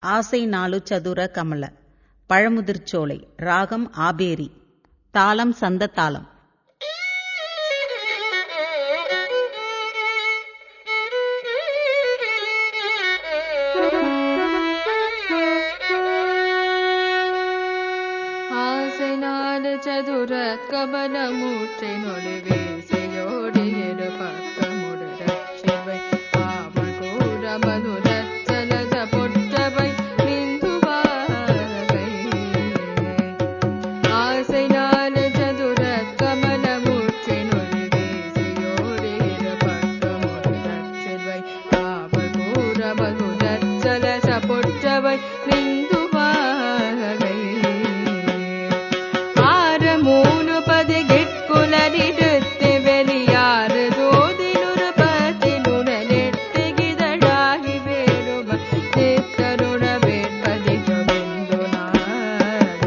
ஆசை நாலு சதுர கமல. பழமுதிர்ச்சோலை ராகம் ஆபேரி. தாளம் சந்த தாளம். ஆசை நாலு சதுர கபலமூற்றை நொடுவே செய்யோடு இரு ஆரவை ನಿಂದುವಾಗಲೇ ಆರ ಮೂನು ಪದಿಗಿಟ್ಕುಲರಿಡುತ್ತೆ ಬೆಲಿಯಾರ ಜೋದಿ ನುರಪತಿ ನುರಲೆಟ್ಟೆಗಿದಡಾಗಿ ಬೇರುವ ಸೇತರುಣ ಬೇಡ್ಪದಿಜವೆಂದು ನಾಡ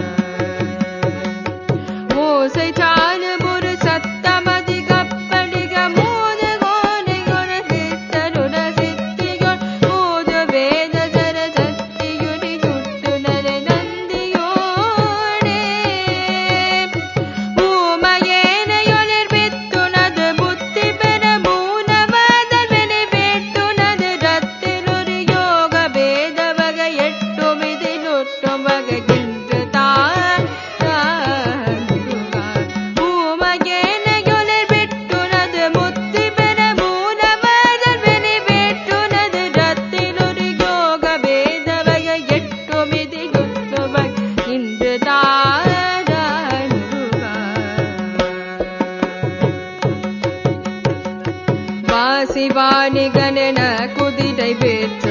कु